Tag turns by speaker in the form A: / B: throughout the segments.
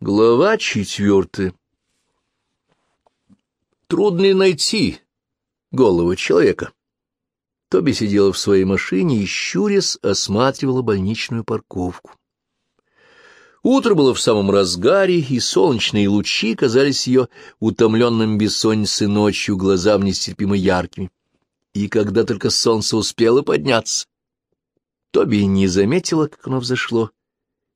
A: Глава четвертая. Трудно найти голову человека? Тоби сидела в своей машине и, щурясь, осматривала больничную парковку. Утро было в самом разгаре, и солнечные лучи казались ее утомленным бессонницей ночью глазам нестерпимо яркими. И когда только солнце успело подняться, Тоби не заметила, как оно взошло,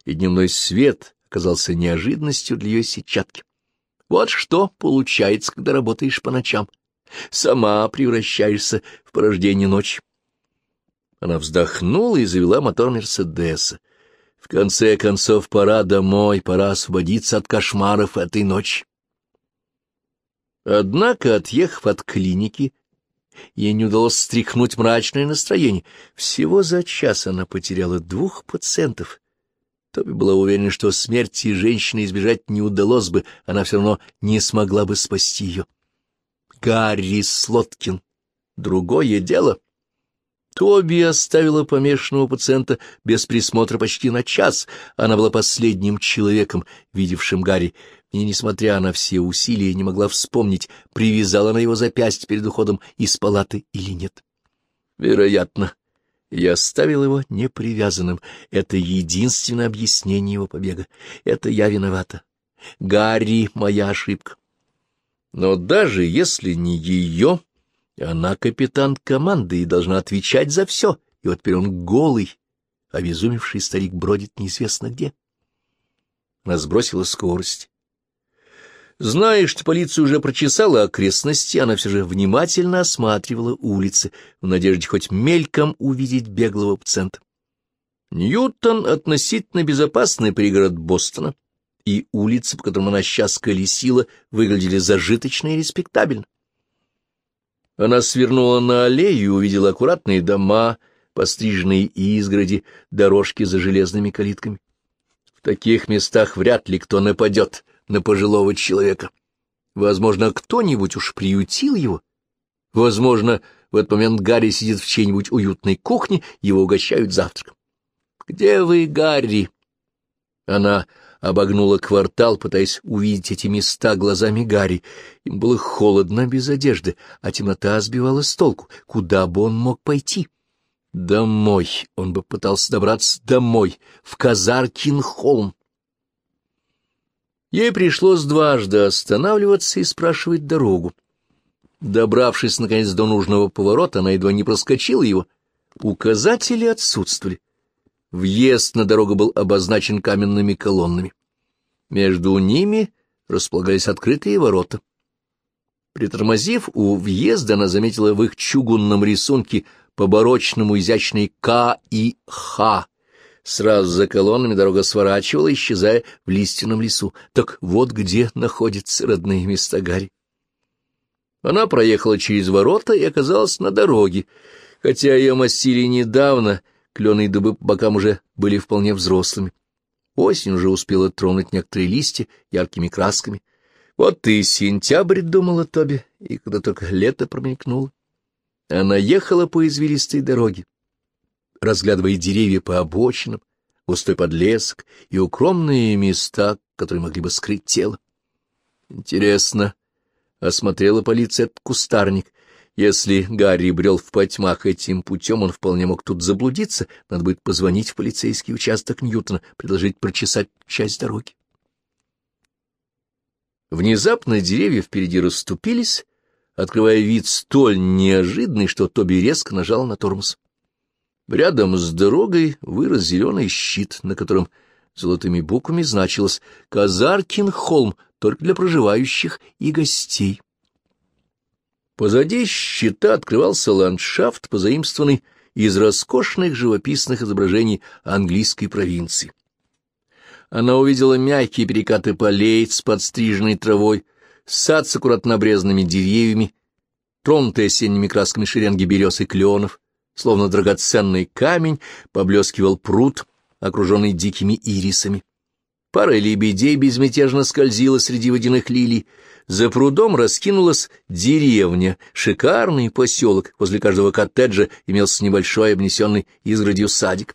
A: и дневной свет оказался неожиданностью для ее сетчатки. Вот что получается, когда работаешь по ночам. Сама превращаешься в порождение ночи. Она вздохнула и завела мотор Мерседеса. В конце концов, пора домой, пора освободиться от кошмаров этой ночи. Однако, отъехав от клиники, ей не удалось стряхнуть мрачное настроение. Всего за час она потеряла двух пациентов, Тоби была уверена, что смерти женщины избежать не удалось бы, она все равно не смогла бы спасти ее. Гарри Слоткин. Другое дело. Тоби оставила помешанного пациента без присмотра почти на час. Она была последним человеком, видевшим Гарри. И, несмотря на все усилия, не могла вспомнить, привязала на его запястье перед уходом из палаты или нет. Вероятно, я оставил его непривязанным. Это единственное объяснение его побега. Это я виновата. Гарри — моя ошибка. Но даже если не ее, она капитан команды и должна отвечать за все. И вот теперь он голый, обезумевший старик бродит неизвестно где. Она сбросила скорость Зная, что полиция уже прочесала окрестности, она все же внимательно осматривала улицы, в надежде хоть мельком увидеть беглого пациента. Ньютон — относительно безопасный пригород Бостона, и улицы, по которым она сейчас колесила, выглядели зажиточно и респектабельно. Она свернула на аллею и увидела аккуратные дома, постриженные изгороди, дорожки за железными калитками. В таких местах вряд ли кто нападет — на пожилого человека. Возможно, кто-нибудь уж приютил его. Возможно, в этот момент Гарри сидит в чьей-нибудь уютной кухне, его угощают завтраком. «Где вы, Гарри?» Она обогнула квартал, пытаясь увидеть эти места глазами Гарри. Им было холодно без одежды, а темнота сбивала с толку. Куда бы он мог пойти? Домой. Он бы пытался добраться домой, в Казаркин-холм. Ей пришлось дважды останавливаться и спрашивать дорогу. Добравшись, наконец, до нужного поворота, она едва не проскочила его. Указатели отсутствовали. Въезд на дорогу был обозначен каменными колоннами. Между ними располагались открытые ворота. Притормозив у въезда, она заметила в их чугунном рисунке поборочному изящный «К» и «Х», Сразу за колоннами дорога сворачивала, исчезая в лиственном лесу. Так вот где находятся родные места Гарри. Она проехала через ворота и оказалась на дороге. Хотя ее мастили недавно, кленые дубы по бокам уже были вполне взрослыми. Осень уже успела тронуть некоторые листья яркими красками. Вот и сентябрь, — думала Тоби, и когда только лето промелькнуло. Она ехала по извилистой дороге разглядывая деревья по обочинам, густой подлесок и укромные места, которые могли бы скрыть тело. Интересно, осмотрела полиция этот кустарник. Если Гарри брел в потьмах этим путем, он вполне мог тут заблудиться. Надо будет позвонить в полицейский участок Ньютона, предложить прочесать часть дороги. Внезапно деревья впереди расступились, открывая вид столь неожиданный, что Тоби резко нажал на тормоз. Рядом с дорогой вырос зеленый щит, на котором золотыми буквами значилось «Казаркин холм, только для проживающих и гостей». Позади щита открывался ландшафт, позаимствованный из роскошных живописных изображений английской провинции. Она увидела мягкие перекаты полей с подстриженной травой, сад с аккуратно обрезанными деревьями, тронутые осенними красками шеренги берез и кленов, Словно драгоценный камень поблескивал пруд, окруженный дикими ирисами. Пара лебедей безмятежно скользила среди водяных лилий. За прудом раскинулась деревня, шикарный поселок. Возле каждого коттеджа имелся небольшой обнесенный изгородью садик.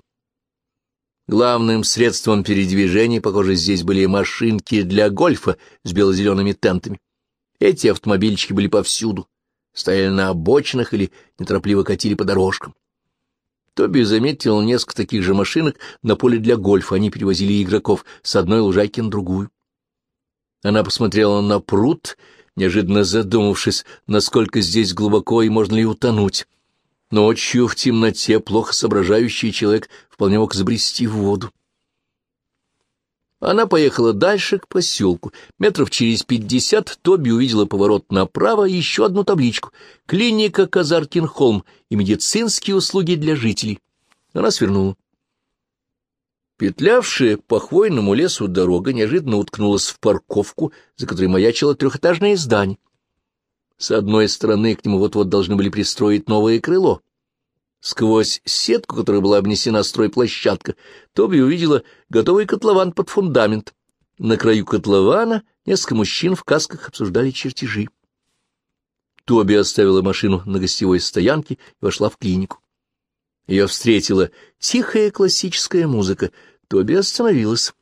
A: Главным средством передвижения, похоже, здесь были машинки для гольфа с бело-зелеными тентами. Эти автомобильчики были повсюду, стояли на обочинах или неторопливо катили по дорожкам. Тоби заметил несколько таких же машинок на поле для гольфа, они перевозили игроков с одной лужайки на другую. Она посмотрела на пруд, неожиданно задумавшись, насколько здесь глубоко и можно ли утонуть. Ночью в темноте плохо соображающий человек вполне мог забрести в воду. Она поехала дальше, к поселку. Метров через пятьдесят Тоби увидела поворот направо и еще одну табличку. «Клиника Казаркин-Холм и медицинские услуги для жителей». Она свернула. Петлявшая по хвойному лесу дорога неожиданно уткнулась в парковку, за которой маячило трехэтажное здание. С одной стороны к нему вот-вот должны были пристроить новое крыло. Сквозь сетку, которая была обнесена стройплощадка, Тоби увидела готовый котлован под фундамент. На краю котлована несколько мужчин в касках обсуждали чертежи. Тоби оставила машину на гостевой стоянке и вошла в клинику. Ее встретила тихая классическая музыка. Тоби остановилась.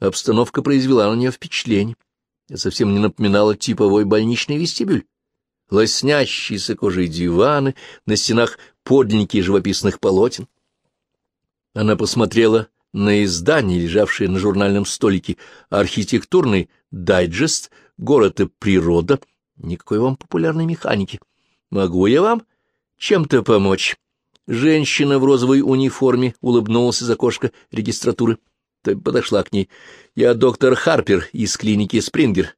A: Обстановка произвела на нее впечатление. Это совсем не напоминало типовой больничный вестибюль. Лоснящиеся кожей диваны, на стенах подлинники живописных полотен. Она посмотрела на издание, лежавшее на журнальном столике, архитектурный дайджест, город и природа, никакой вам популярной механики. Могу я вам чем-то помочь? Женщина в розовой униформе улыбнулась из окошка регистратуры. Тоби подошла к ней. «Я доктор Харпер из клиники Спрингер.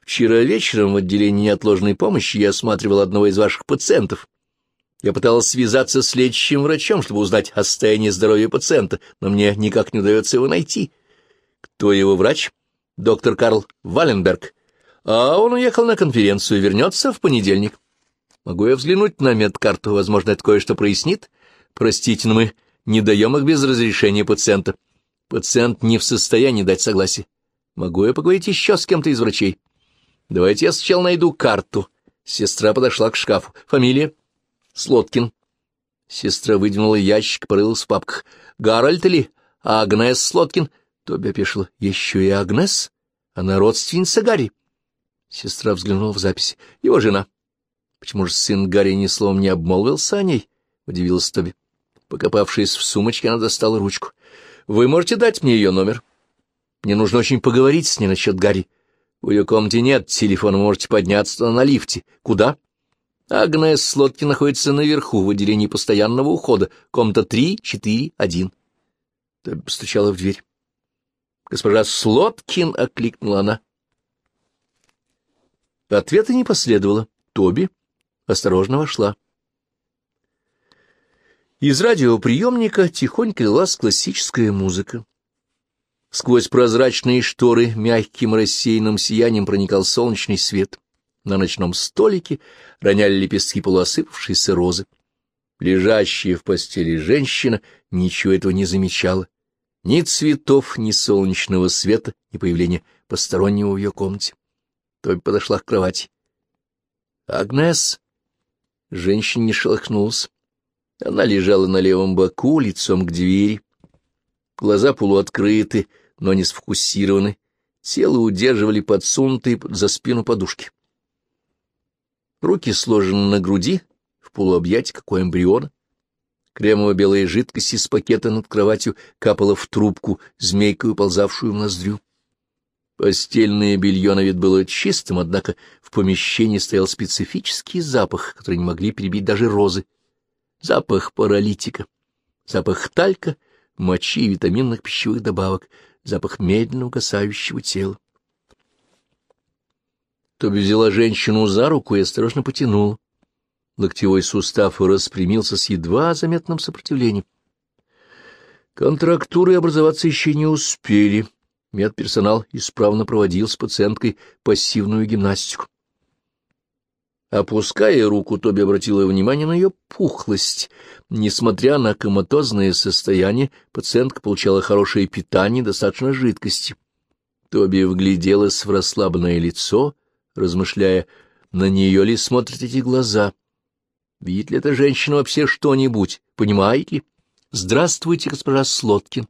A: Вчера вечером в отделении неотложной помощи я осматривал одного из ваших пациентов. Я пыталась связаться с лечащим врачом, чтобы узнать о состоянии здоровья пациента, но мне никак не удается его найти. Кто его врач? Доктор Карл Валенберг. А он уехал на конференцию и вернется в понедельник. Могу я взглянуть на медкарту? Возможно, это кое-что прояснит? Простите, но мы не даем их без разрешения пациента. Пациент не в состоянии дать согласие. Могу я поговорить еще с кем-то из врачей? Давайте я сначала найду карту. Сестра подошла к шкафу. Фамилия? Слоткин. Сестра выдвинула ящик, порылась в папках. Гарольд или Агнес Слоткин? Тоби опешила. Еще и Агнес? Она родственница Гарри. Сестра взглянула в записи. Его жена. Почему же сын Гарри ни словом не обмолвился о ней? — удивилась Тоби. Покопавшись в сумочке, она достала ручку. — Вы можете дать мне ее номер? Мне нужно очень поговорить с ней насчет Гарри. В ее комнате нет телефона, можете подняться на лифте. Куда? Агнес Слотки находится наверху, в отделении постоянного ухода, комната 3-4-1. Тоби постучала в дверь. «Госпожа Слоткин!» — окликнула она. Ответа не последовало. Тоби осторожно вошла. Из радиоприемника тихонько лилась классическая музыка. Сквозь прозрачные шторы мягким рассеянным сиянием проникал солнечный свет. На ночном столике роняли лепестки полуосыпавшейся розы. Лежащая в постели женщина ничего этого не замечала. Ни цветов, ни солнечного света, ни появления постороннего в ее комнате. Тоби подошла к кровати. «Агнес!» Женщина не шелохнулась. Она лежала на левом боку, лицом к двери. Глаза полуоткрыты, но не сфокусированы. Тело удерживали подсунутые за спину подушки. Руки сложены на груди, в полуобъятии, как у. Кремово-белая жидкость из пакета над кроватью капала в трубку, змейкой уползавшую в ноздрю. Постельное белье на вид было чистым, однако в помещении стоял специфический запах, который не могли перебить даже розы. Запах паралитика, запах талька, мочи и витаминных пищевых добавок, запах медленно угасающего тела. Тоби взяла женщину за руку и осторожно потянул. Локтевой сустав распрямился с едва заметным сопротивлением. Контрактуры образоваться еще не успели. Медперсонал исправно проводил с пациенткой пассивную гимнастику. Опуская руку, Тоби обратила внимание на ее пухлость. Несмотря на коматозное состояние, пациентка получала хорошее питание достаточно жидкости. Тоби вгляделась в расслабленное лицо, размышляя, на нее ли смотрят эти глаза. Видит ли эта женщина вообще что-нибудь, понимает ли? «Здравствуйте, госпожа Слоткин».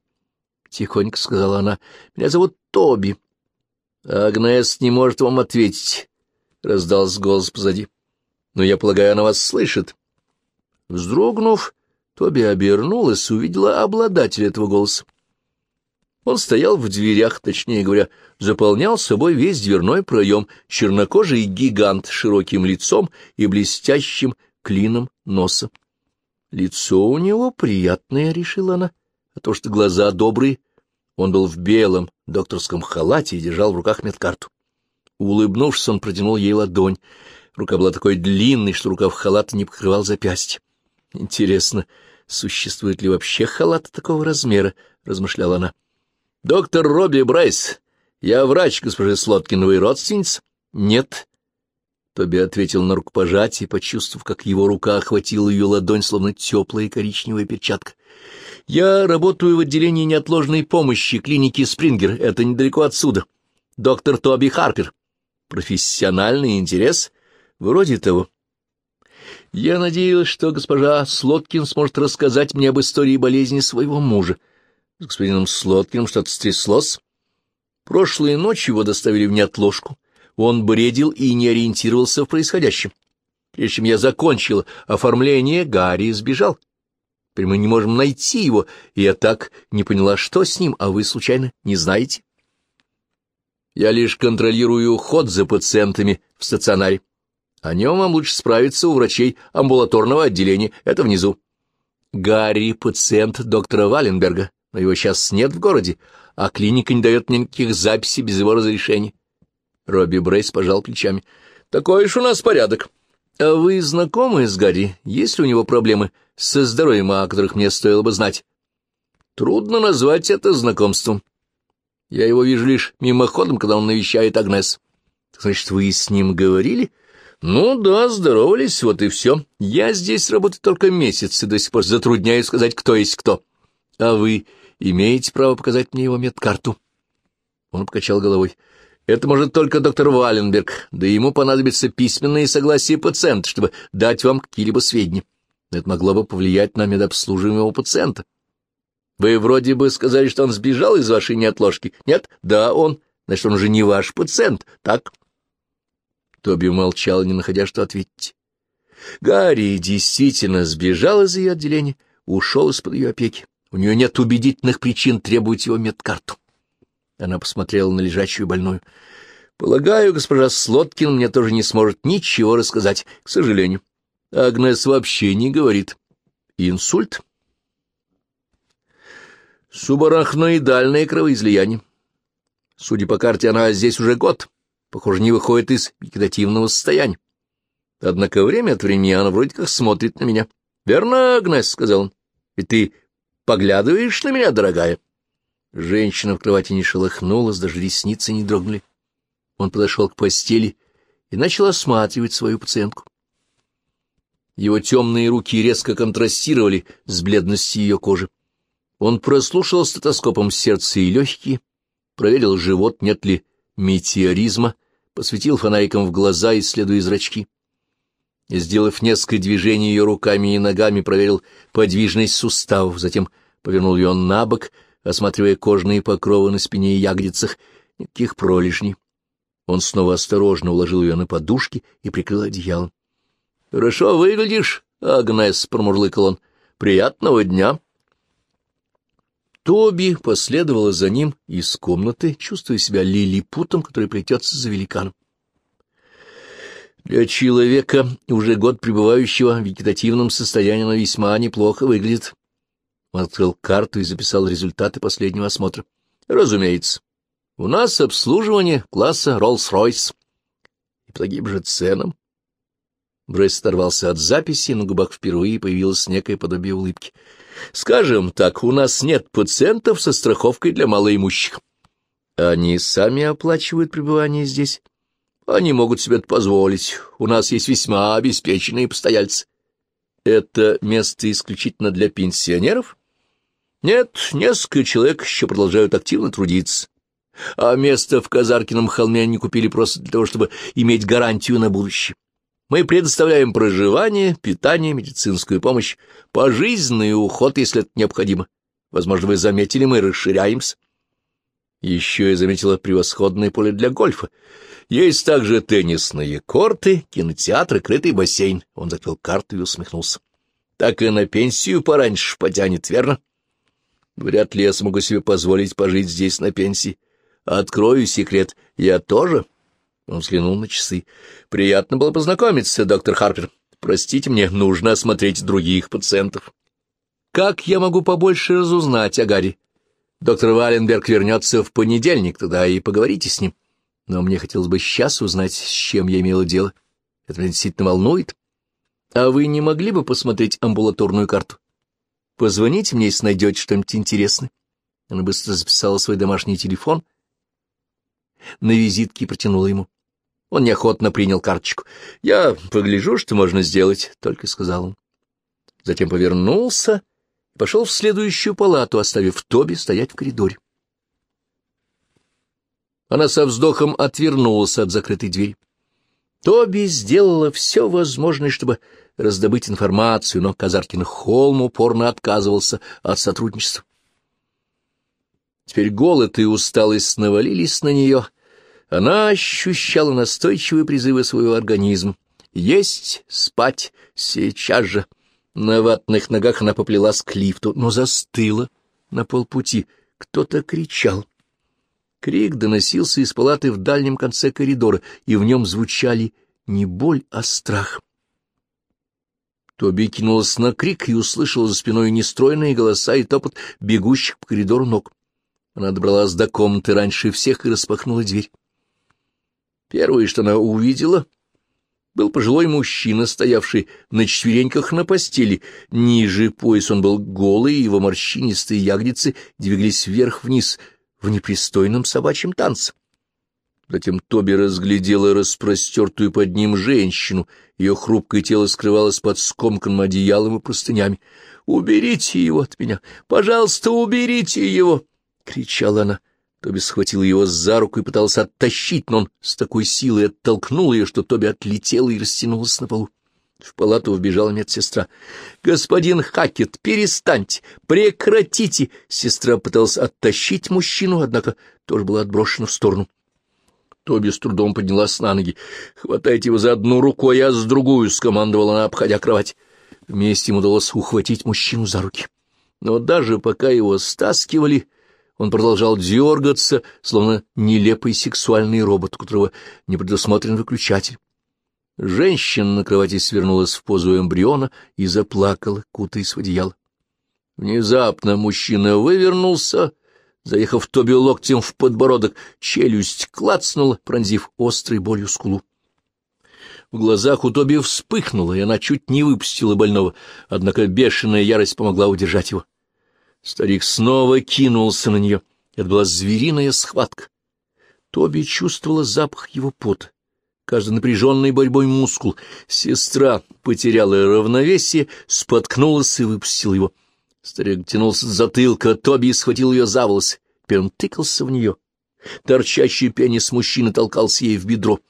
A: тихонько сказала она. — Меня зовут Тоби. — Агнес не может вам ответить, — раздался голос позади. — Но я полагаю, она вас слышит. Вздрогнув, Тоби обернулась и увидела обладателя этого голоса. Он стоял в дверях, точнее говоря, заполнял собой весь дверной проем, чернокожий гигант с широким лицом и блестящим клином носа. Лицо у него приятное, — решила она, — а то, что глаза добрые. Он был в белом докторском халате и держал в руках медкарту. Улыбнувшись, он протянул ей ладонь. Рука была такой длинной, что рукав халата не покрывал запястье. Интересно, существует ли вообще халат такого размера, — размышляла она. — Доктор Робби Брайс, я врач госпожи Слоткиновой родственница? — Нет. Тоби ответил на рукопожатие, почувствовав, как его рука охватила ее ладонь, словно теплая коричневая перчатка. — Я работаю в отделении неотложной помощи клиники Спрингер, это недалеко отсюда. Доктор Тоби Харпер. Профессиональный интерес? Вроде того. Я надеялась, что госпожа Слоткин сможет рассказать мне об истории болезни своего мужа. С господином Слоткиным что-то стряслось. Прошлой ночью его доставили в неотложку. Он бредил и не ориентировался в происходящем. Прежде чем я закончил оформление, Гарри сбежал. Теперь мы не можем найти его, и я так не поняла, что с ним, а вы, случайно, не знаете? Я лишь контролирую уход за пациентами в стационаре. О нем вам лучше справиться у врачей амбулаторного отделения, это внизу. Гарри — пациент доктора Валенберга но его сейчас нет в городе, а клиника не дает мне никаких записей без его разрешения. Робби Брейс пожал плечами. — Такой уж у нас порядок. — А вы знакомы с Гарри? Есть ли у него проблемы со здоровьем, о которых мне стоило бы знать? — Трудно назвать это знакомством. Я его вижу лишь мимоходом, когда он навещает Агнес. — Значит, вы с ним говорили? — Ну да, здоровались, вот и все. Я здесь работаю только месяц и до сих пор затрудняюсь сказать, кто есть кто. — А вы имеете право показать мне его медкарту? Он покачал головой. Это может только доктор Валенберг, да ему понадобится письменное согласие пациента, чтобы дать вам какие-либо сведения. Это могло бы повлиять на медобслуживаемого пациента. Вы вроде бы сказали, что он сбежал из вашей неотложки. Нет? Да, он. Значит, он уже не ваш пациент, так? Тоби молчал, не находя, что ответить. Гарри действительно сбежал из ее отделения, ушел из-под ее опеки. У нее нет убедительных причин требовать его медкарту. Она посмотрела на лежачую больную. Полагаю, госпожа Слоткин мне тоже не сможет ничего рассказать, к сожалению. Агнес вообще не говорит. Инсульт? Субарахноидальное кровоизлияние. Судя по карте, она здесь уже год. Похоже, не выходит из вегетативного состояния. Однако время от времени она вроде как смотрит на меня. — Верно, Агнес, — сказал он. — И ты Поглядываешь на меня, дорогая? Женщина в кровати не шелохнулась, даже ресницы не дрогнули. Он подошел к постели и начал осматривать свою пациентку. Его темные руки резко контрастировали с бледностью ее кожи. Он прослушал стетоскопом сердце и легкие, проверил живот, нет ли метеоризма, посветил фонариком в глаза, исследуя зрачки. Сделав несколько движений ее руками и ногами, проверил подвижность суставов, затем повернул ее на бок, осматривая кожные покровы на спине и ягодицах. Никаких пролежней. Он снова осторожно уложил ее на подушки и прикрыл одеялом. — Хорошо выглядишь, Агнес, — промурлыкал он. — Приятного дня. Тоби последовала за ним из комнаты, чувствуя себя лилипутом, который плетется за великаном. Для человека, уже год пребывающего в вегетативном состоянии, она весьма неплохо выглядит. Он открыл карту и записал результаты последнего осмотра. Разумеется. У нас обслуживание класса Роллс-Ройс. И по же ценам. Брейс оторвался от записи, на губах впервые появилось некое подобие улыбки. Скажем так, у нас нет пациентов со страховкой для малоимущих. Они сами оплачивают пребывание здесь. Они могут себе это позволить. У нас есть весьма обеспеченные постояльцы. Это место исключительно для пенсионеров? Нет, несколько человек еще продолжают активно трудиться. А место в Казаркином холме они купили просто для того, чтобы иметь гарантию на будущее. Мы предоставляем проживание, питание, медицинскую помощь, пожизненный уход, если это необходимо. Возможно, вы заметили, мы расширяемся. Еще я заметила превосходное поле для гольфа. Есть также теннисные корты, кинотеатр крытый бассейн. Он закрыл карту и усмехнулся. Так и на пенсию пораньше потянет, верно? Вряд ли я смогу себе позволить пожить здесь на пенсии. Открою секрет, я тоже. Он взглянул на часы. Приятно было познакомиться, доктор Харпер. Простите мне, нужно осмотреть других пациентов. Как я могу побольше разузнать о Гарри? Доктор Валенберг вернется в понедельник, тогда и поговорите с ним. Но мне хотелось бы сейчас узнать, с чем я имела дело. Это меня действительно волнует. А вы не могли бы посмотреть амбулаторную карту? Позвоните мне, если найдете что-нибудь интересное. Она быстро записала свой домашний телефон. На визитке протянула ему. Он неохотно принял карточку. — Я погляжу, что можно сделать, — только сказал он. Затем повернулся пошел в следующую палату, оставив Тоби стоять в коридоре. Она со вздохом отвернулась от закрытой двери. Тоби сделала все возможное, чтобы раздобыть информацию, но Казаркин Холм упорно отказывался от сотрудничества. Теперь голод и усталость навалились на нее. Она ощущала настойчивые призывы своего организма. Есть, спать, сейчас же. На ватных ногах она поплелась к лифту, но застыла на полпути. Кто-то кричал. Крик доносился из палаты в дальнем конце коридора, и в нем звучали не боль, а страх. Тоби кинулась на крик и услышала за спиной нестройные голоса и топот бегущих по коридору ног. Она добралась до комнаты раньше всех и распахнула дверь. Первое, что она увидела, был пожилой мужчина, стоявший на четвереньках на постели. Ниже пояс он был голый, его морщинистые ягодицы двигались вверх-вниз в непристойном собачьем танце. Затем Тоби разглядела распростертую под ним женщину. Ее хрупкое тело скрывалось под скомканным одеялом и простынями. «Уберите его от меня! Пожалуйста, уберите его!» — кричала она. Тоби схватил его за руку и пытался оттащить, но он с такой силой оттолкнул ее, что Тоби отлетела и растянулась на полу. В палату вбежала медсестра. «Господин Хакет, перестаньте! Прекратите!» Сестра пыталась оттащить мужчину, однако тоже была отброшена в сторону. Тоби с трудом поднялась на ноги. «Хватайте его за одну руку, а я с другую!» — скомандовала она, обходя кровать. Вместе ему удалось ухватить мужчину за руки. Но даже пока его стаскивали, он продолжал дергаться, словно нелепый сексуальный робот, у которого не предусмотрен выключатель. Женщина на кровати свернулась в позу эмбриона и заплакала, кутаясь в одеяло. Внезапно мужчина вывернулся, заехав Тоби локтем в подбородок, челюсть клацнула, пронзив острой болью скулу. В глазах у Тоби вспыхнуло, и она чуть не выпустила больного, однако бешеная ярость помогла удержать его. Старик снова кинулся на нее. Это была звериная схватка. Тоби чувствовала запах его пота, каждый напряженной борьбой мускул. Сестра потеряла равновесие, споткнулась и выпустила его. Старик тянулся с затылка, Тоби схватил ее за волосы. Теперь он тыкался в нее. Торчащий пенис мужчины толкался ей в бедро.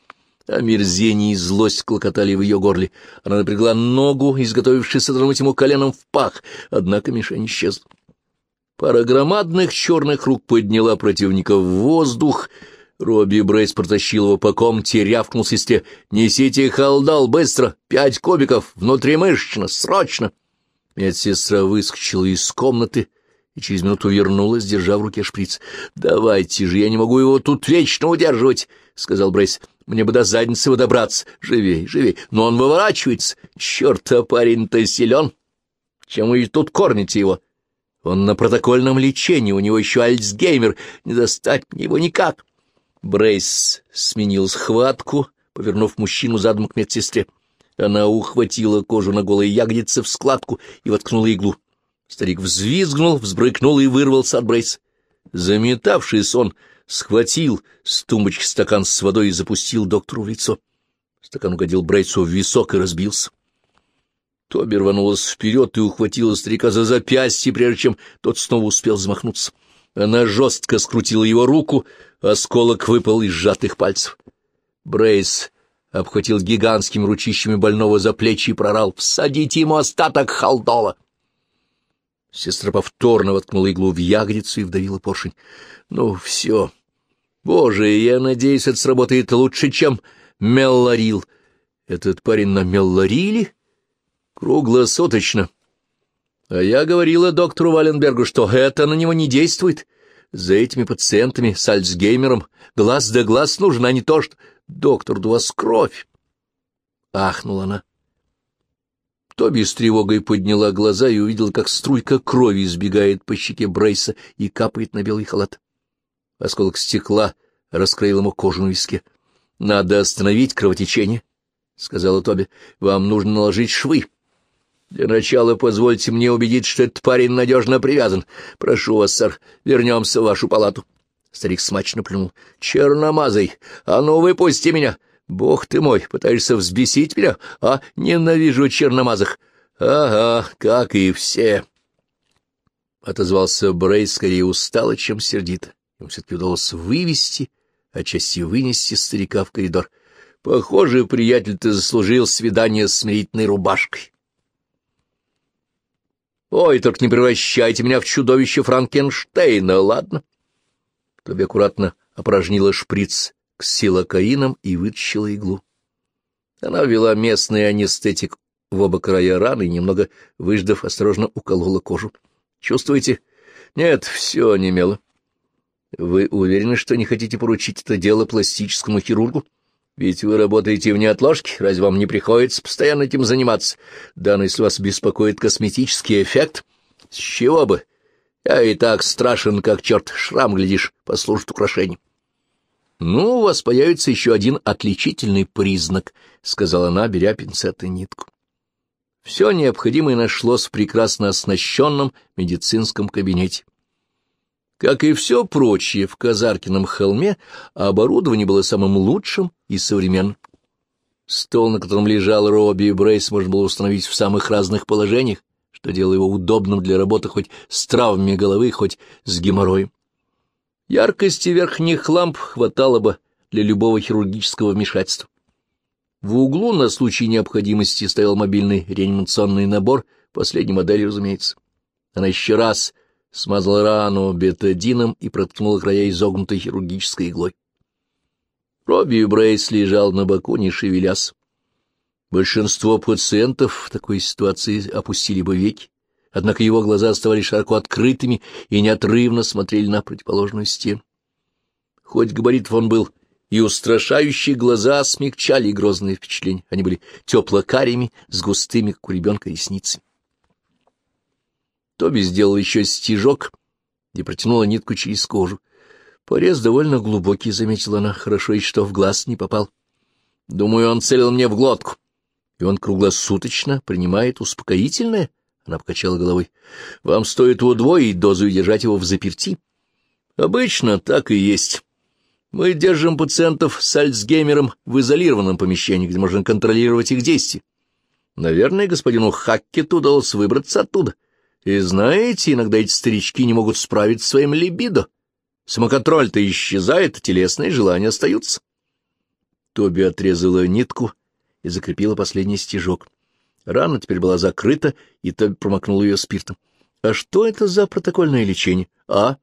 A: Омерзение и злость клокотали в ее горле. Она напрягла ногу, изготовившись содрануть ему коленом в пах, однако мишень исчезла. Пара громадных черных рук подняла противника в воздух. Робби Брейс протащил его по комнате, рявкнул сестре. «Несите халдал, быстро! Пять кубиков! Внутримышечно! Срочно!» Медсестра выскочила из комнаты и через минуту вернулась, держа в руке шприц. «Давайте же, я не могу его тут вечно удерживать», — сказал Брейс. «Мне бы до задницы его добраться. Живей, живей. Но он выворачивается. Черт, а парень-то силен. Чем вы тут кормите его?» Он на протокольном лечении, у него еще Альцгеймер, не достать мне его никак. Брейс сменил схватку, повернув мужчину задом к медсестре. Она ухватила кожу на голой ягодице в складку и воткнула иглу. Старик взвизгнул, взбрыкнул и вырвался от Брейс. Заметавшись, он схватил с тумбочки стакан с водой и запустил доктору в лицо. Стакан угодил Брейсу в висок и разбился. Тоби рванулась вперед и ухватила старика за запястье, прежде чем тот снова успел замахнуться. Она жестко скрутила его руку, осколок выпал из сжатых пальцев. Брейс обхватил гигантскими ручищами больного за плечи и прорал «Всадите ему остаток халдола!» Сестра повторно воткнула иглу в ягодицу и вдавила поршень. Ну, все. Боже, я надеюсь, это сработает лучше, чем меллорил. Этот парень на меллориле? Круглосуточно. А я говорила доктору Валенбергу, что это на него не действует. За этими пациентами с Альцгеймером глаз да глаз нужен, а не то, что... Доктор, у вас кровь. Ахнула она. Тоби с тревогой подняла глаза и увидела, как струйка крови избегает по щеке Брейса и капает на белый халат. Осколок стекла раскроил ему кожу на виске. — Надо остановить кровотечение, — сказала Тоби. — Вам нужно наложить швы. Для начала позвольте мне убедить, что этот парень надежно привязан. Прошу вас, сэр, вернемся в вашу палату. Старик смачно плюнул. — Черномазый, а ну выпусти меня! — Бог ты мой, пытаешься взбесить меня, а ненавижу черномазых. Ага, как и все. Отозвался Брей скорее устало, чем сердито. Ему все-таки удалось вывести, отчасти вынести старика в коридор. Похоже, приятель, ты заслужил свидание с смирительной рубашкой. Ой, только не превращайте меня в чудовище Франкенштейна, ладно? Тоби аккуратно опорожнила шприц ксилокаином и вытащила иглу. Она ввела местный анестетик в оба края раны немного выждав, осторожно уколола кожу. «Чувствуете?» «Нет, все немело». «Вы уверены, что не хотите поручить это дело пластическому хирургу? Ведь вы работаете в неотложке, разве вам не приходится постоянно этим заниматься? Да, но если вас беспокоит косметический эффект, с чего бы? Я и так страшен, как черт, шрам, глядишь, послужит украшением». «Ну, у вас появится еще один отличительный признак», — сказала она, беря пинцет и нитку. Все необходимое нашлось в прекрасно оснащенном медицинском кабинете. Как и все прочее в Казаркином холме, оборудование было самым лучшим и современным. Стол, на котором лежал Робби и Брейс, можно было установить в самых разных положениях, что делало его удобным для работы хоть с травмами головы, хоть с геморроем. Яркости верхних ламп хватало бы для любого хирургического вмешательства. В углу на случай необходимости стоял мобильный реанимационный набор, последней модели, разумеется. Она еще раз смазала рану бетадином и проткнула края изогнутой хирургической иглой. Робби Брейс лежал на боку, не шевелясь. Большинство пациентов в такой ситуации опустили бы веки, однако его глаза оставались широко открытыми и неотрывно смотрели на противоположную стену. Хоть габаритов он был и устрашающие глаза смягчали грозные впечатления. Они были тепло-карими, с густыми, как у ребенка, ресницами. Тоби сделал еще стежок и протянула нитку через кожу. Порез довольно глубокий, — заметила она, — хорошо, и что в глаз не попал. Думаю, он целил мне в глотку. И он круглосуточно принимает успокоительное — она покачала головой. — Вам стоит удвоить дозу и держать его в заперти. — Обычно так и есть. Мы держим пациентов с Альцгеймером в изолированном помещении, где можно контролировать их действия. Наверное, господину Хаккету удалось выбраться оттуда. И знаете, иногда эти старички не могут справиться с своим либидо. Самоконтроль-то исчезает, а телесные желания остаются. Тоби отрезала нитку и закрепила последний стежок. Рана теперь была закрыта, и Тоби промокнул ее спиртом. — А что это за протокольное лечение? — А?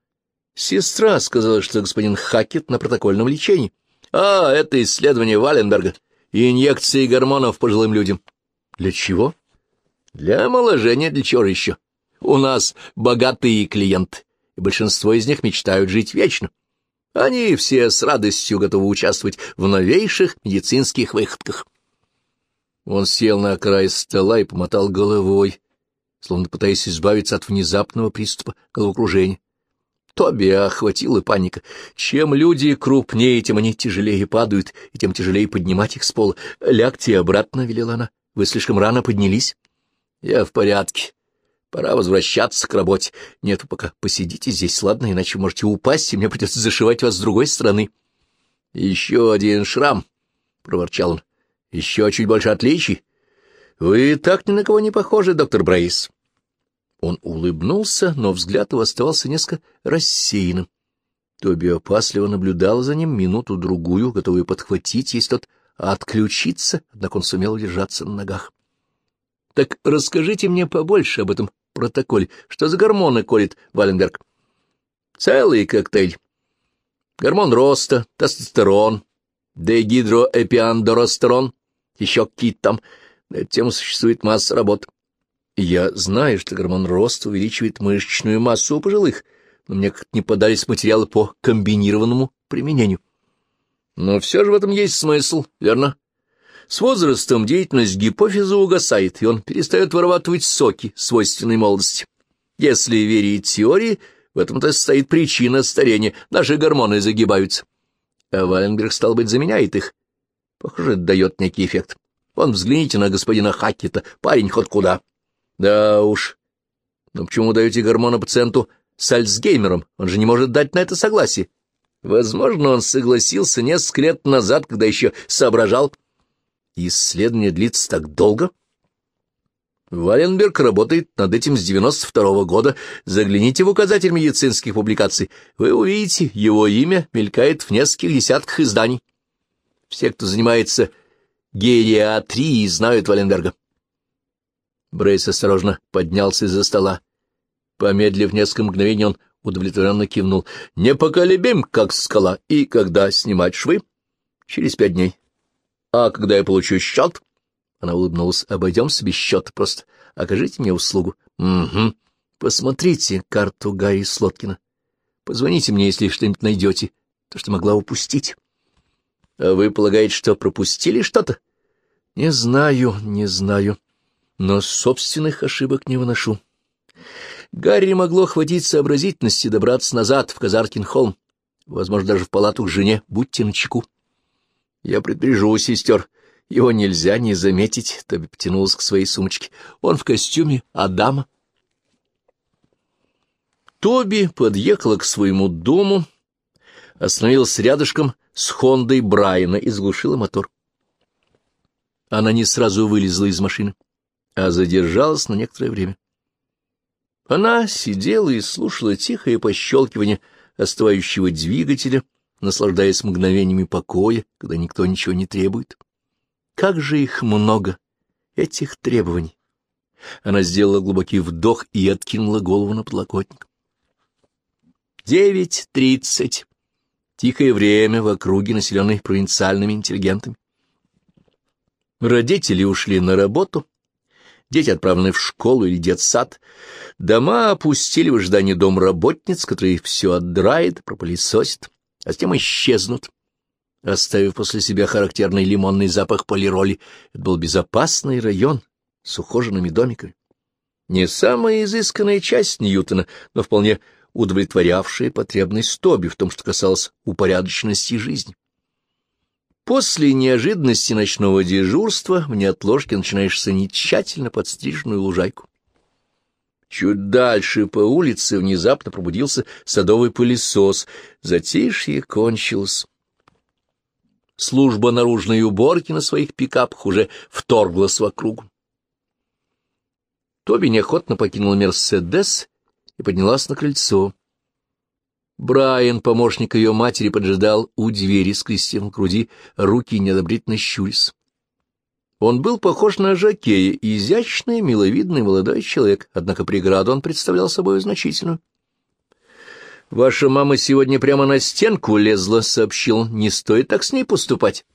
A: Сестра сказала, что господин Хакет на протокольном лечении. — А, это исследование Валенберга инъекции гормонов пожилым людям. — Для чего? — Для омоложения, для чего еще? У нас богатые клиенты, и большинство из них мечтают жить вечно. Они все с радостью готовы участвовать в новейших медицинских выходках. Он сел на край стола и помотал головой, словно пытаясь избавиться от внезапного приступа головокружения. Тоби охватила паника. Чем люди крупнее, тем они тяжелее падают, и тем тяжелее поднимать их с пола. «Лягте обратно», — велела она. «Вы слишком рано поднялись?» «Я в порядке. Пора возвращаться к работе. Нет, пока посидите здесь, ладно, иначе можете упасть, и мне придется зашивать вас с другой стороны». «Еще один шрам», — проворчал он. Еще чуть больше отличий. Вы так ни на кого не похожи, доктор Брейс. Он улыбнулся, но взгляд его оставался несколько рассеянным. Тоби опасливо наблюдал за ним минуту-другую, готовый подхватить, если тот отключиться, однако он сумел удержаться на ногах. — Так расскажите мне побольше об этом протоколе. Что за гормоны колет Валенберг? Целый коктейль. Гормон роста, тестостерон, дегидроэпиандоростерон, еще какие-то там. На эту тему существует масса работ. Я знаю, что гормон роста увеличивает мышечную массу у пожилых, но мне как-то не подались материалы по комбинированному применению. Но все же в этом есть смысл, верно? С возрастом деятельность гипофиза угасает, и он перестает вырабатывать соки свойственной молодости. Если верить теории, в этом-то стоит причина старения, наши гормоны загибаются. А Валенберг, стал быть, заменяет их. Похоже, это дает некий эффект. Вон, взгляните на господина Хаккета, парень хоть куда. Да уж. Но почему даете гормоны пациенту с Альцгеймером? Он же не может дать на это согласие. Возможно, он согласился несколько лет назад, когда еще соображал. Исследование длится так долго. Валенберг работает над этим с 92-го года. Загляните в указатель медицинских публикаций. Вы увидите, его имя мелькает в нескольких десятках изданий. Все, кто занимается гериатрией, знают Валенберга. Брейс осторожно поднялся из-за стола. Помедлив несколько мгновений, он удовлетворенно кивнул. «Непоколебим, как скала. И когда снимать швы?» «Через пять дней». «А когда я получу счет?» Она улыбнулась. «Обойдемся без счета, просто окажите мне услугу». «Угу. Посмотрите карту Гарри Слоткина. Позвоните мне, если что-нибудь найдете, то, что могла упустить». «А вы полагаете, что пропустили что-то?» «Не знаю, не знаю, но собственных ошибок не выношу». Гарри могло хватить сообразительности добраться назад в Казаркин-холм, возможно, даже в палату к жене, будьте начеку. Я предупрежу сестер, его нельзя не заметить, Тоби потянулась к своей сумочке. Он в костюме Адама. Тоби подъехала к своему дому, остановилась рядышком с Хондой Брайана и заглушила мотор. Она не сразу вылезла из машины, а задержалась на некоторое время. Она сидела и слушала тихое пощелкивание остывающего двигателя, наслаждаясь мгновениями покоя, когда никто ничего не требует. Как же их много, этих требований! Она сделала глубокий вдох и откинула голову на подлокотник. Девять тридцать. Тихое время в округе, населенной провинциальными интеллигентами. Родители ушли на работу, дети отправлены в школу или детсад, дома опустили в ожидании домработниц, которые все отдрает, пропылесосит, а затем исчезнут, оставив после себя характерный лимонный запах полироли. Это был безопасный район с ухоженными домиками. Не самая изысканная часть Ньютона, но вполне удовлетворявшая потребность Тоби в том, что касалось упорядоченности жизни. После неожиданности ночного дежурства в неотложке начинаешь ценить тщательно подстриженную лужайку. Чуть дальше по улице внезапно пробудился садовый пылесос. Затишье кончилось. Служба наружной уборки на своих пикапах уже вторглась в округу. Тоби неохотно покинула «Мерседес» и поднялась на крыльцо. Брайан, помощник ее матери, поджидал у двери, скрестив на груди руки неодобрительно щурясь. Он был похож на Жакея, изящный, миловидный молодой человек, однако преграду он представлял собой значительную. — Ваша мама сегодня прямо на стенку лезла, — сообщил. — Не стоит так с ней поступать.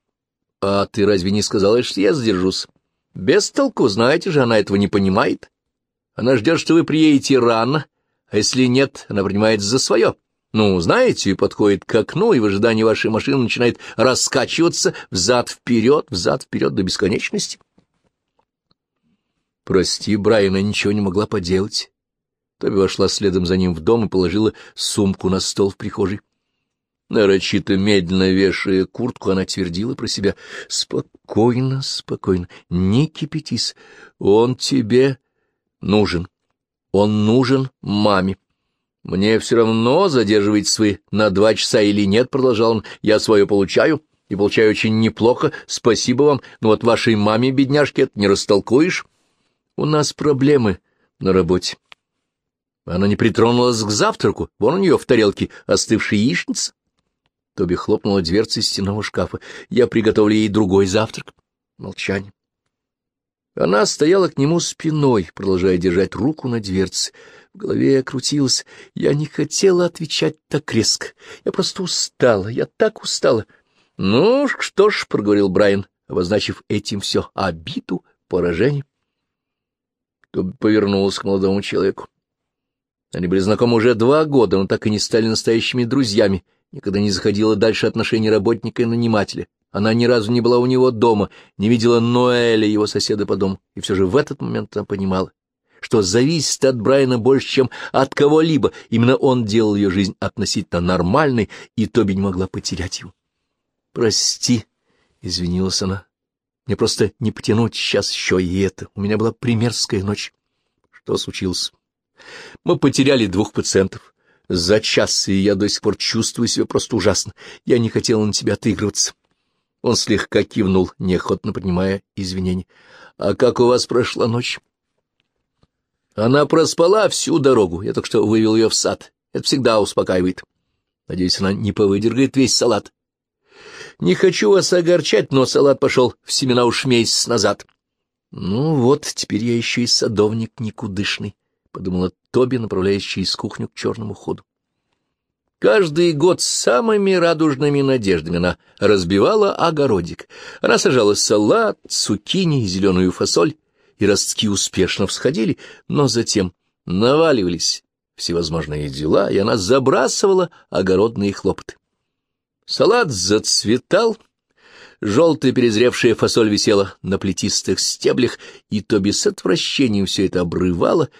A: — А ты разве не сказала, что я сдержусь? — Без толку, знаете же, она этого не понимает. Она ждет, что вы приедете рано, а если нет, она принимается за свое. Ну, знаете, подходит к окну, и в ожидании вашей машины начинает раскачиваться взад-вперед, взад-вперед до бесконечности. Прости, Брайана ничего не могла поделать. Тоби вошла следом за ним в дом и положила сумку на стол в прихожей. Нарочито медленно вешая куртку, она твердила про себя. — Спокойно, спокойно, не кипятись. Он тебе нужен. Он нужен маме. Мне все равно, задерживаетесь вы на два часа или нет, — продолжал он, — я свое получаю, и получаю очень неплохо, спасибо вам, но вот вашей маме, бедняжке, это не растолкуешь. У нас проблемы на работе. Она не притронулась к завтраку, вон у нее в тарелке остывшая яичница. Тоби хлопнула дверцей стенного шкафа. Я приготовлю ей другой завтрак. Молчание. Она стояла к нему спиной, продолжая держать руку на дверце. В голове крутилась. Я не хотела отвечать так резко. Я просто устала. Я так устала. — Ну, что ж, — проговорил Брайан, обозначив этим все обиду, поражение. Тоби повернулся к молодому человеку. Они были знакомы уже два года, но так и не стали настоящими друзьями, никогда не заходила дальше отношений работника и нанимателя. Она ни разу не была у него дома, не видела Ноэля, его соседа по дому, и все же в этот момент она понимала, что зависит от Брайана больше, чем от кого-либо. Именно он делал ее жизнь относительно нормальной, и Тоби не могла потерять его. «Прости», — извинилась она, — «мне просто не потянуть сейчас еще и это. У меня была примерская ночь». «Что случилось?» «Мы потеряли двух пациентов» за час, и я до сих пор чувствую себя просто ужасно. Я не хотела на тебя отыгрываться. Он слегка кивнул, неохотно принимая извинения. — А как у вас прошла ночь? Она проспала всю дорогу. Я только что вывел ее в сад. Это всегда успокаивает. Надеюсь, она не повыдергает весь салат. Не хочу вас огорчать, но салат пошел в семена уж месяц назад. Ну вот, теперь я еще и садовник никудышный, — подумала Тоби, направляясь через кухню к черному ходу. Каждый год с самыми радужными надеждами она разбивала огородик. Она сажала салат, цукини зеленую фасоль, и ростки успешно всходили, но затем наваливались всевозможные дела, и она забрасывала огородные хлопоты. Салат зацветал, желтая перезревшая фасоль висела на плетистых стеблях, и Тоби с отвращением все это обрывала,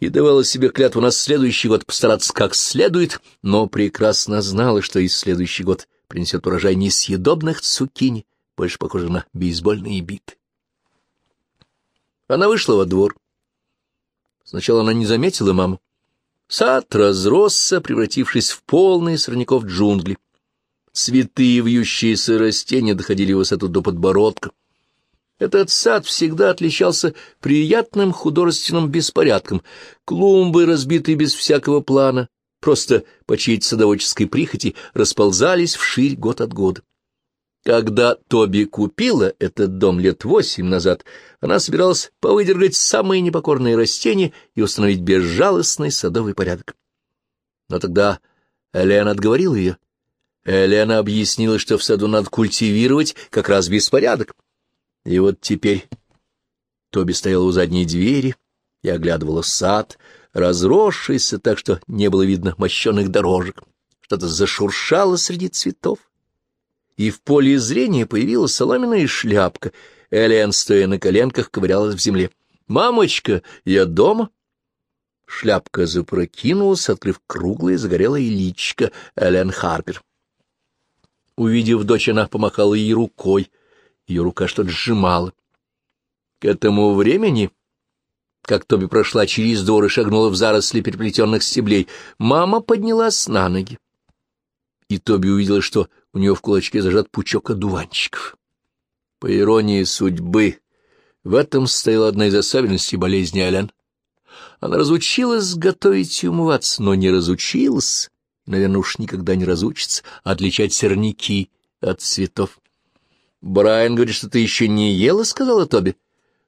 A: и давала себе клятву на следующий год постараться как следует, но прекрасно знала, что и следующий год принесет урожай несъедобных цукини, больше похожих на бейсбольные биты. Она вышла во двор. Сначала она не заметила маму. Сад разросся, превратившись в полные сорняков джунгли. Цветы и вьющиеся растения доходили высоту до подбородка. Этот сад всегда отличался приятным художественным беспорядком. Клумбы, разбитые без всякого плана, просто по чьей-то садоводческой прихоти, расползались вширь год от года. Когда Тоби купила этот дом лет восемь назад, она собиралась повыдергать самые непокорные растения и установить безжалостный садовый порядок. Но тогда Элен отговорила ее. Элена объяснила, что в саду надо культивировать как раз беспорядок. И вот теперь Тоби стояла у задней двери и оглядывала сад, разросшийся так, что не было видно мощенных дорожек. Что-то зашуршало среди цветов. И в поле зрения появилась соломенная шляпка. Элен, стоя на коленках, ковырялась в земле. «Мамочка, я дома?» Шляпка запрокинулась, открыв круглое загорелое личико Элен Харпер. Увидев дочь, она помахала ей рукой — ее рука что-то сжимала. К этому времени, как Тоби прошла через двор и шагнула в заросли переплетенных стеблей, мама поднялась на ноги. И Тоби увидела, что у нее в кулачке зажат пучок одуванчиков. По иронии судьбы, в этом стояла одна из особенностей болезни Элен. Она разучилась готовить и умываться, но не разучилась, наверное, уж никогда не разучится, отличать сорняки от цветов. Брайан говорит, что ты еще не ела, — сказала Тоби.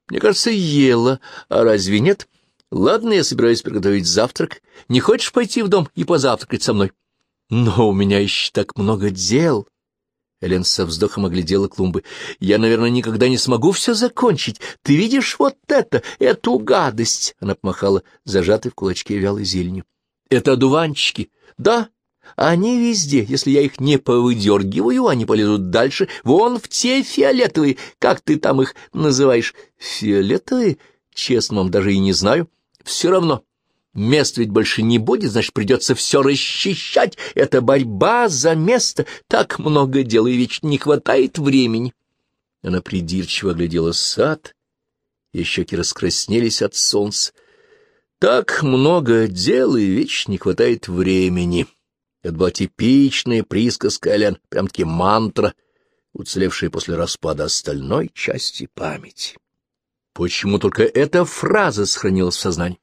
A: Мне кажется, ела. А разве нет? Ладно, я собираюсь приготовить завтрак. Не хочешь пойти в дом и позавтракать со мной? Но у меня еще так много дел. Элен со вздохом оглядела клумбы. «Я, наверное, никогда не смогу все закончить. Ты видишь вот это, эту гадость?» Она помахала зажатой в кулачке вялой зеленью. «Это одуванчики?» «Да, они везде. Если я их не повыдергиваю, они полезут дальше. Вон в те фиолетовые, как ты там их называешь. Фиолетовые? Честно вам, даже и не знаю. Все равно. Мест ведь больше не будет, значит, придется все расчищать. Это борьба за место. Так много дел, и ведь не хватает времени. Она придирчиво глядела сад, и щеки раскраснелись от солнца. Так много дел, и ведь не хватает времени. Это была типичная присказка Элен, прям-таки мантра, уцелевшая после распада остальной части памяти. Почему только эта фраза сохранилась в сознании?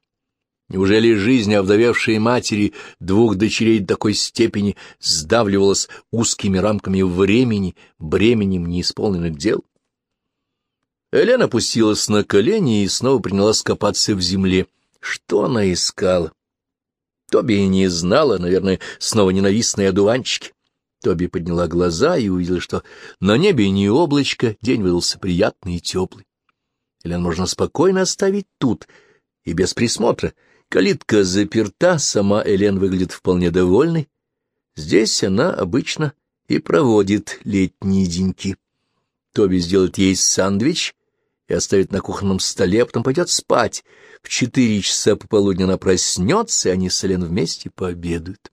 A: Неужели жизнь овдовевшей матери двух дочерей до такой степени сдавливалась узкими рамками времени, бременем неисполненных дел? Элен опустилась на колени и снова принялась копаться в земле. Что она искала? Тоби и не знала, наверное, снова ненавистные одуванчики. Тоби подняла глаза и увидела, что на небе не облачко, день выдался приятный и теплый. Элен можно спокойно оставить тут и без присмотра. Калитка заперта, сама Элен выглядит вполне довольной. Здесь она обычно и проводит летние деньки. Тоби сделает ей сандвич и оставит на кухонном столе, а потом пойдет спать. В четыре часа пополудни она проснется, и они с Элен вместе пообедают.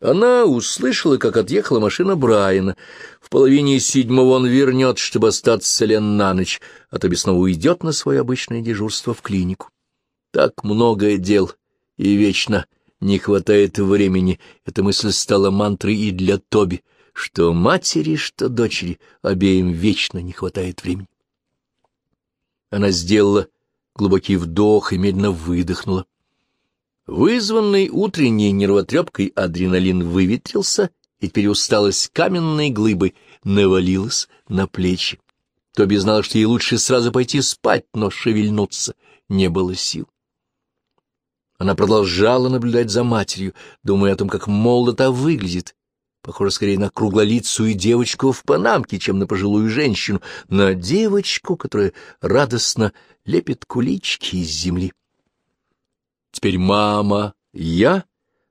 A: Она услышала, как отъехала машина Брайана. В половине седьмого он вернет, чтобы остаться с Элен на ночь, а Тоби снова уйдет на свое обычное дежурство в клинику. Так много дел, и вечно не хватает времени. Эта мысль стала мантрой и для Тоби, что матери, что дочери, обеим вечно не хватает времени. Она сделала глубокий вдох и медленно выдохнула. Вызванный утренней нервотрепкой адреналин выветрился, и теперь усталость каменной глыбой навалилась на плечи. Тоби знала, что ей лучше сразу пойти спать, но шевельнуться не было сил. Она продолжала наблюдать за матерью, думая о том, как молодо та выглядит. Похоже скорее на круглолицую девочку в панамке, чем на пожилую женщину, на девочку, которая радостно лепит кулички из земли. Теперь мама, я,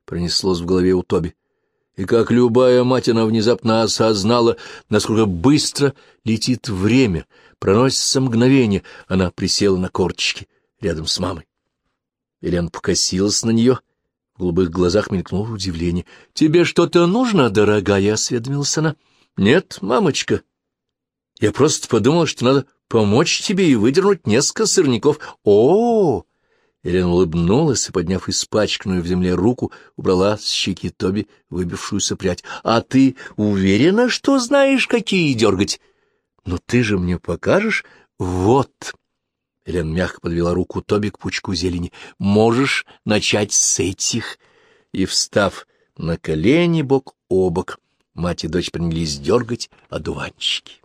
A: пронеслось в голове у Тоби. И как любая мать, она внезапно осознала, насколько быстро летит время, проносится мгновение. Она присела на корточки рядом с мамой. Елена покосилась на нее. В голубых глазах мелькнуло удивление. — Тебе что-то нужно, дорогая? — осведомилась она. — Нет, мамочка. Я просто подумала, что надо помочь тебе и выдернуть несколько сырников. О, -о, -о Елена улыбнулась и, подняв испачканную в земле руку, убрала с щеки Тоби выбившуюся прядь. — А ты уверена, что знаешь, какие дергать? — Ну ты же мне покажешь? Вот. Елена мягко подвела руку Тоби к пучку зелени. — Можешь начать с этих. И, встав на колени бок о бок, мать и дочь принялись дергать одуванчики.